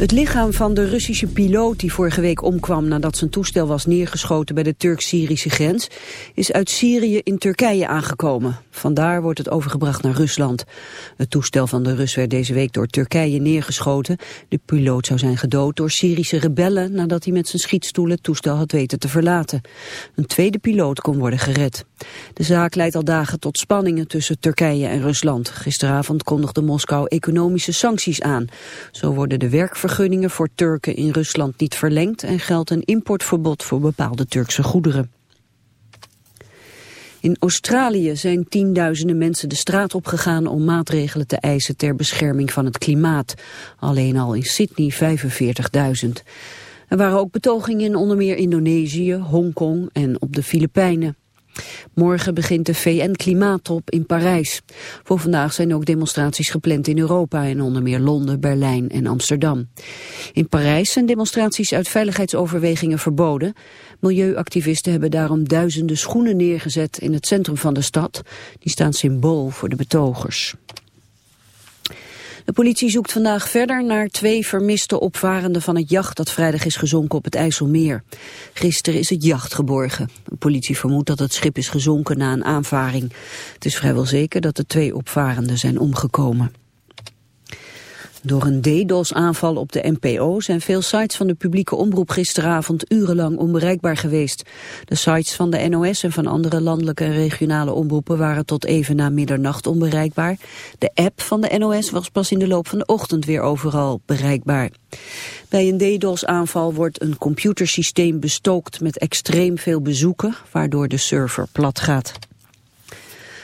Het lichaam van de Russische piloot die vorige week omkwam nadat zijn toestel was neergeschoten bij de Turk-Syrische grens, is uit Syrië in Turkije aangekomen. Vandaar wordt het overgebracht naar Rusland. Het toestel van de Rus werd deze week door Turkije neergeschoten. De piloot zou zijn gedood door Syrische rebellen nadat hij met zijn schietstoel het toestel had weten te verlaten. Een tweede piloot kon worden gered. De zaak leidt al dagen tot spanningen tussen Turkije en Rusland. Gisteravond kondigde Moskou economische sancties aan. Zo worden de werkvergunningen voor Turken in Rusland niet verlengd en geldt een importverbod voor bepaalde Turkse goederen. In Australië zijn tienduizenden mensen de straat opgegaan om maatregelen te eisen ter bescherming van het klimaat. Alleen al in Sydney 45.000. Er waren ook betogingen in onder meer Indonesië, Hongkong en op de Filipijnen. Morgen begint de VN-klimaattop in Parijs. Voor vandaag zijn ook demonstraties gepland in Europa... in onder meer Londen, Berlijn en Amsterdam. In Parijs zijn demonstraties uit veiligheidsoverwegingen verboden. Milieuactivisten hebben daarom duizenden schoenen neergezet... in het centrum van de stad. Die staan symbool voor de betogers. De politie zoekt vandaag verder naar twee vermiste opvarenden van het jacht dat vrijdag is gezonken op het IJsselmeer. Gisteren is het jacht geborgen. De politie vermoedt dat het schip is gezonken na een aanvaring. Het is vrijwel zeker dat de twee opvarenden zijn omgekomen. Door een DDoS-aanval op de NPO zijn veel sites van de publieke omroep gisteravond urenlang onbereikbaar geweest. De sites van de NOS en van andere landelijke en regionale omroepen waren tot even na middernacht onbereikbaar. De app van de NOS was pas in de loop van de ochtend weer overal bereikbaar. Bij een DDoS-aanval wordt een computersysteem bestookt met extreem veel bezoeken, waardoor de server plat gaat.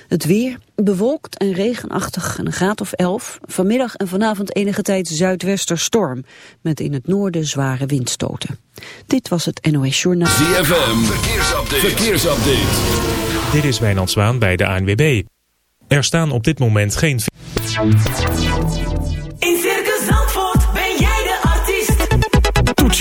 Het weer bewolkt en regenachtig, een graad of 11. Vanmiddag en vanavond enige tijd zuidwesterstorm. Met in het noorden zware windstoten. Dit was het NOS Journaal. ZFM, verkeersupdate. verkeersupdate. Dit is Wijnand Zwaan bij de ANWB. Er staan op dit moment geen...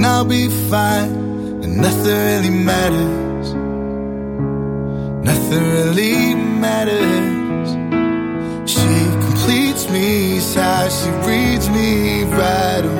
and I'll be fine. And nothing really matters. Nothing really matters. She completes me, how she reads me right and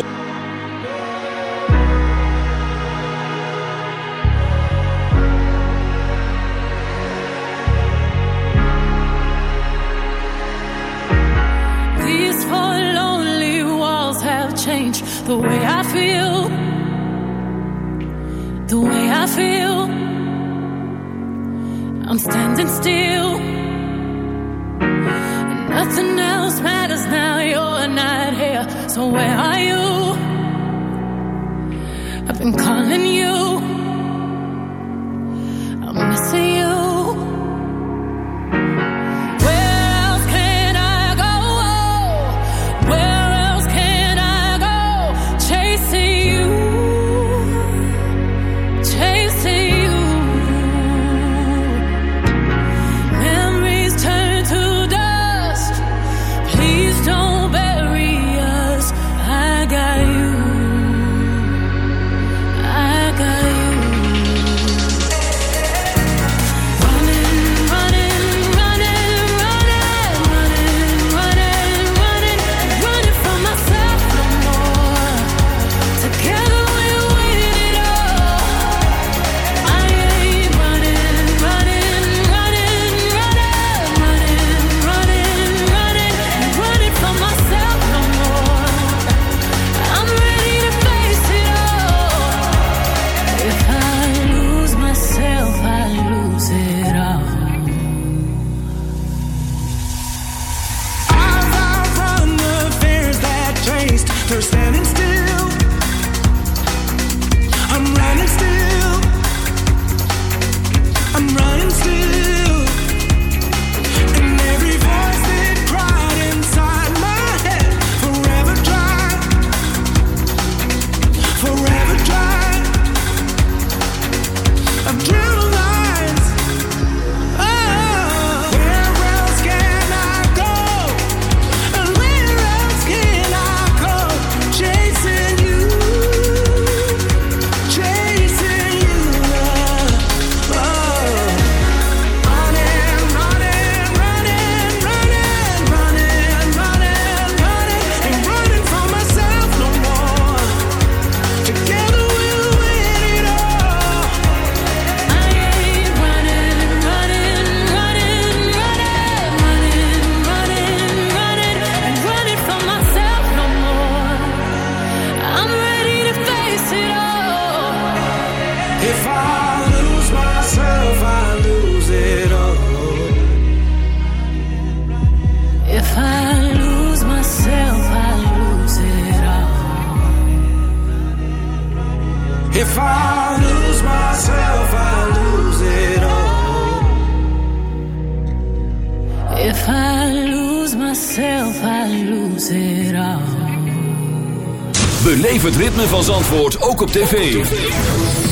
tv.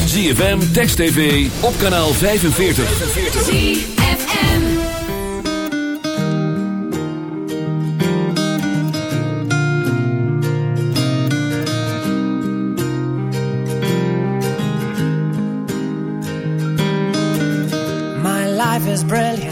ZFM, Text TV, op kanaal 45. ZFM My life is brilliant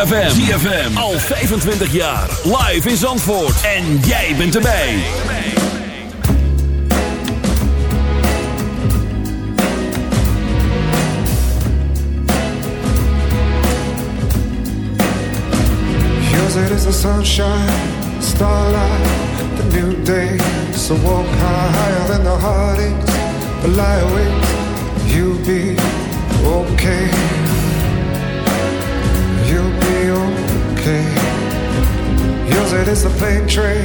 ZFM. ZFM. Al 25 jaar. Live in Zandvoort. En jij bent erbij. Yours it is the sunshine, starlight, the new day. So walk high, higher than the heartaches, but lie awake, you'll be okay. Yours it is the plane train,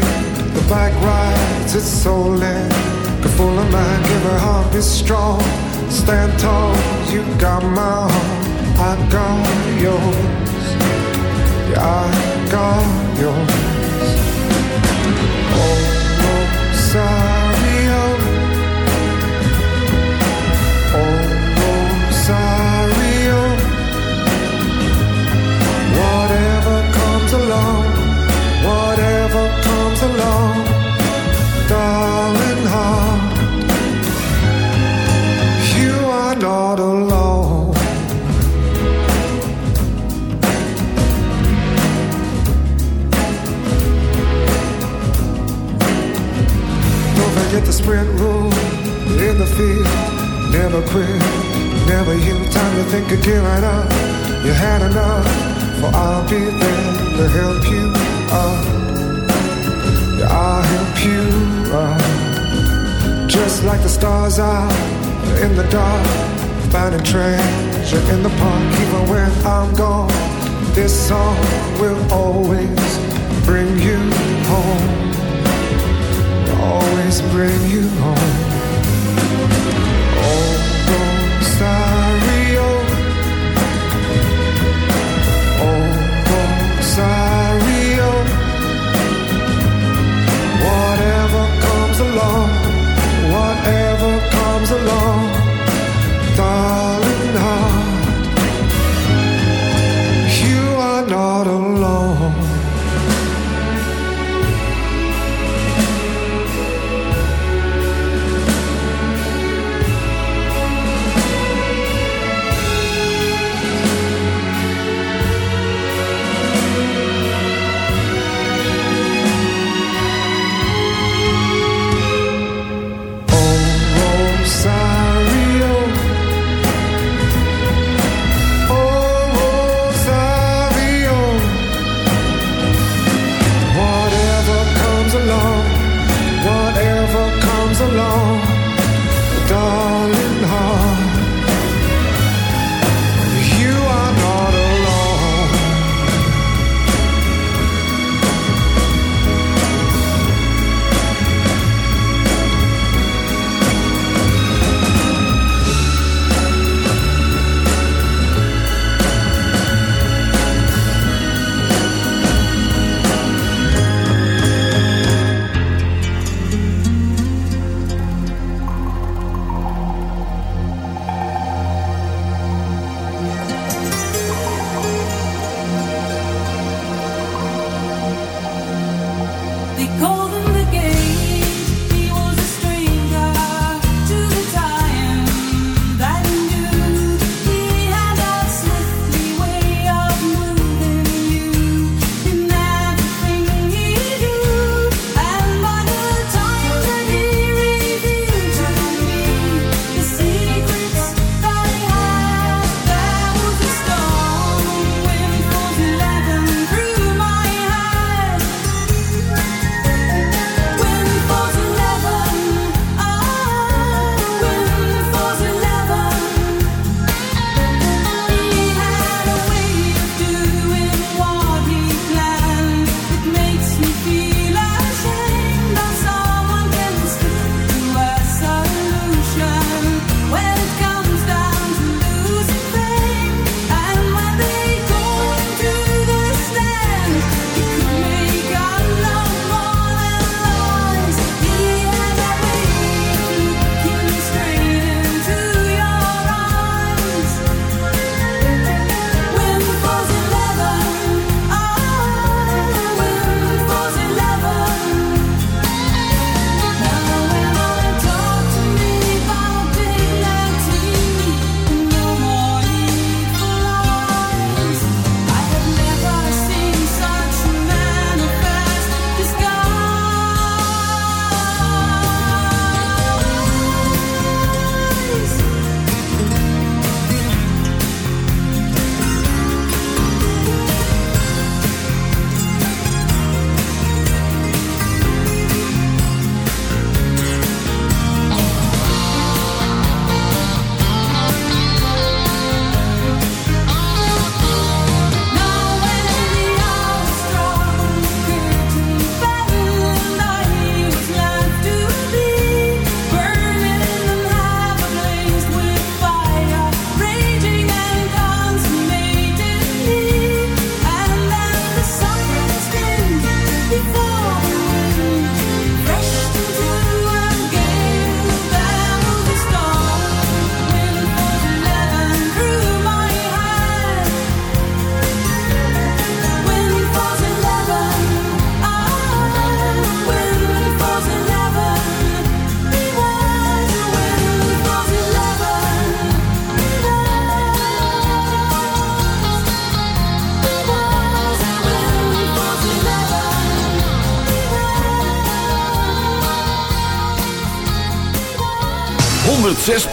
the bike rides, it's so in. Good full of mind, give her heart, be strong. Stand tall, you got my heart, I got yours. Yeah, I got yours. Not alone. Don't forget the sprint rule in the field. Never quit, never you. Time to think of gearing up. You had enough, for I'll be there to help you up. Yeah, I'll help you up. Just like the stars are in the dark, finding treasure in the park. Even when I'm gone, this song will always bring you home always bring you home.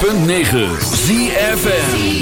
106.9 ZFN